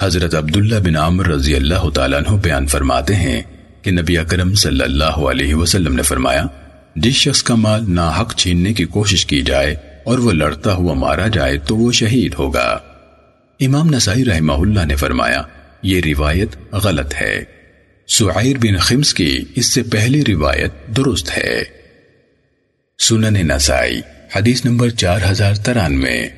حضرت عبداللہ بن عامر رضی اللہ تعالیٰ عنہ بیان فرماتے ہیں کہ نبی اکرم صلی اللہ علیہ وسلم نے فرمایا، جس شخص کا مال ناحق چھیننے کی کوشش کی جائے اور وہ لڑتا ہوا مارا جائے تو وہ شہید ہوگا۔ امام نسائی رحمہ اللہ نے فرمایا، یہ روایت غلط ہے۔ سعیر بن خمس کی اس سے پہلی روایت درست ہے۔ سنن نسائی، حدیث نمبر چار ہزار ترانوے۔